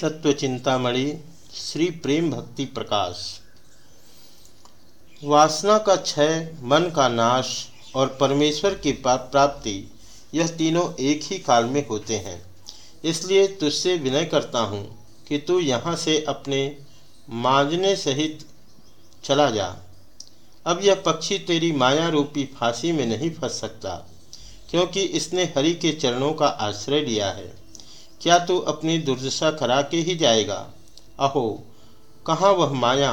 तत्व चिंतामणि श्री प्रेम भक्ति प्रकाश। वासना का क्षय, मन का नाश और परमेश्वर की प्राप्ति, यह तीनों एक ही काल में होते हैं। इसलिए तुझसे विनय करता हूँ कि तू यहाँ से अपने मांजने सहित चला जा। अब यह पक्षी तेरी माया रूपी फांसी में नहीं फंस सकता, क्योंकि इसने हरि के चरणों का आश्रय लिया है। क्या तू अपनी दुर्दशा करा के ही जाएगा? अहो, कहाँ वह माया?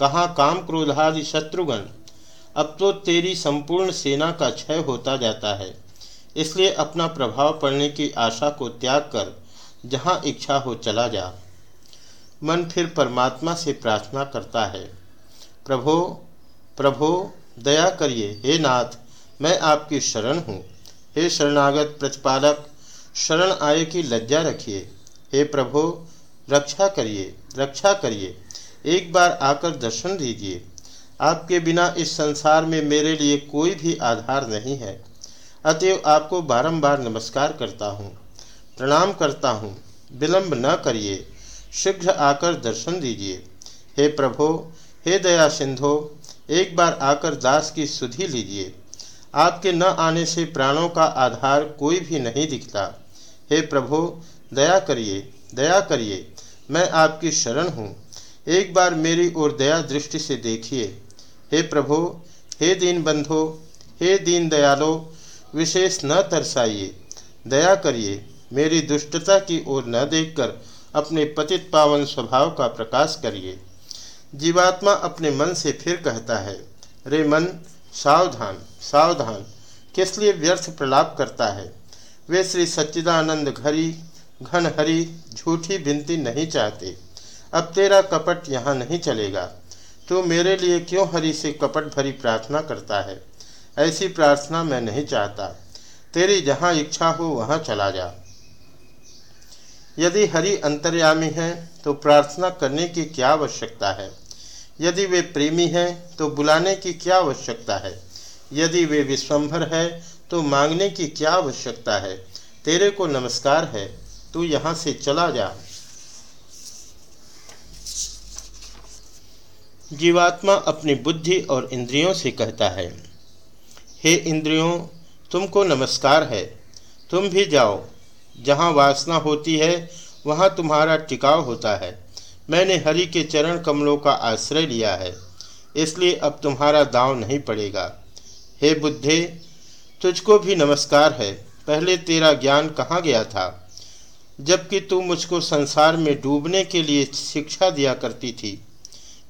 कहाँ काम क्रोधादि शत्रुघ्न अब तो तेरी संपूर्ण सेना का क्षय होता जाता है। इसलिए अपना प्रभाव पड़ने की आशा को त्याग कर, जहाँ इच्छा हो चला जा। मन फिर परमात्मा से प्रार्थना करता है। प्रभो प्रभो, दया करिए। हे नाथ, मैं आपकी शरण हूँ। हे शरणागत प्रतिपालक शरण आए की लज्जा रखिए। हे प्रभो, रक्षा करिए रक्षा करिए। एक बार आकर दर्शन दीजिए। आपके बिना इस संसार में मेरे लिए कोई भी आधार नहीं है। अतएव आपको बारंबार नमस्कार करता हूँ, प्रणाम करता हूँ, विलंब न करिए। शीघ्र आकर दर्शन दीजिए। हे प्रभो, हे दया सिंधो, एक बार आकर दास की सुधि लीजिए। आपके न आने से प्राणों का आधार कोई भी नहीं दिखता। हे प्रभो, दया करिए दया करिए, मैं आपकी शरण हूँ। एक बार मेरी ओर दया दृष्टि से देखिए। हे प्रभो, हे दीन बंधो हे दीन दयालो विशेष न तरसाइए। दया करिए, मेरी दुष्टता की ओर न देखकर अपने पतित पावन स्वभाव का प्रकाश करिए। जीवात्मा अपने मन से फिर कहता है, रे मन सावधान सावधान। किस लिए व्यर्थ प्रलाप करता है? वे श्री सच्चिदानंद घरी, घन हरि, झूठी बिनती नहीं चाहते। अब तेरा कपट यहाँ नहीं चलेगा। तू मेरे लिए क्यों हरि से कपट भरी प्रार्थना करता है? ऐसी प्रार्थना मैं नहीं चाहता। तेरी जहाँ इच्छा हो वहाँ चला जा। यदि हरि अंतर्यामी है तो प्रार्थना करने की क्या आवश्यकता है? यदि वे प्रेमी हैं तो बुलाने की क्या आवश्यकता है? यदि वे विश्वम्भर है तो मांगने की क्या आवश्यकता है? तेरे को नमस्कार है, तू यहाँ से चला जा। जीवात्मा अपनी बुद्धि और इंद्रियों से कहता है, हे इंद्रियों, तुमको नमस्कार है। तुम भी जाओ, जहाँ वासना होती है, वहाँ तुम्हारा टिकाव होता है। मैंने हरि के चरण कमलों का आश्रय लिया है, इसलिए अब तुम्हारा दाव नहीं पड़ेगा। हे बुद्धे, तुझको भी नमस्कार है। पहले तेरा ज्ञान कहाँ गया था? जबकि तू मुझको संसार में डूबने के लिए शिक्षा दिया करती थी,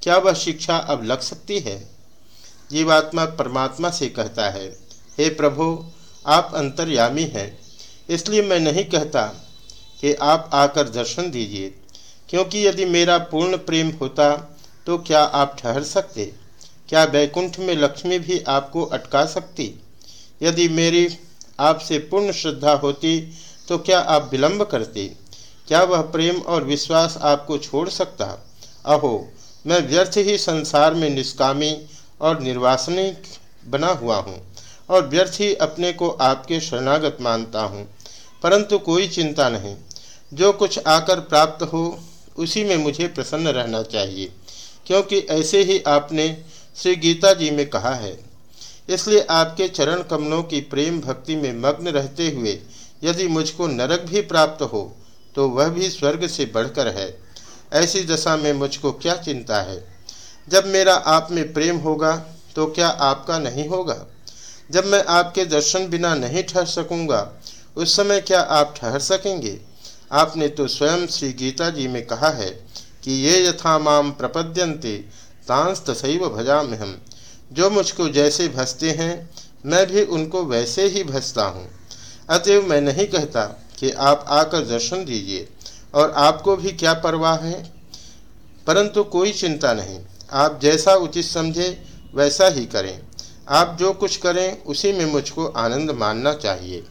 क्या वह शिक्षा अब लग सकती है? जीवात्मा परमात्मा से कहता है, हे प्रभु, आप अंतर्यामी हैं, इसलिए मैं नहीं कहता कि आप आकर दर्शन दीजिए। क्योंकि यदि मेरा पूर्ण प्रेम होता तो क्या आप ठहर सकते? क्या बैकुंठ में लक्ष्मी भी आपको अटका सकती? यदि मेरी आपसे पूर्ण श्रद्धा होती तो क्या आप विलंब करते? क्या वह प्रेम और विश्वास आपको छोड़ सकता? अहो, मैं व्यर्थ ही संसार में निष्कामी और निर्वासनी बना हुआ हूँ, और व्यर्थ ही अपने को आपके शरणागत मानता हूँ, परंतु कोई चिंता नहीं। जो कुछ आकर प्राप्त हो उसी में मुझे प्रसन्न रहना चाहिए, क्योंकि ऐसे ही आपने श्री गीता जी में कहा है। इसलिए आपके चरण कमलों की प्रेम भक्ति में मग्न रहते हुए यदि मुझको नरक भी प्राप्त हो तो वह भी स्वर्ग से बढ़कर है। ऐसी दशा में मुझको क्या चिंता है? जब मेरा आप में प्रेम होगा तो क्या आपका नहीं होगा? जब मैं आपके दर्शन बिना नहीं ठहर सकूँगा, उस समय क्या आप ठहर सकेंगे? आपने तो स्वयं श्री गीता जी में कहा है कि ये यथा माम प्रपद्यंते तांस तसैव भजा में हम जो मुझको जैसे भसते हैं, मैं भी उनको वैसे ही भसता हूँ। अतएव मैं नहीं कहता कि आप आकर दर्शन दीजिए, और आपको भी क्या परवाह है? परंतु कोई चिंता नहीं। आप जैसा उचित समझे, वैसा ही करें। आप जो कुछ करें, उसी में मुझको आनंद मानना चाहिए।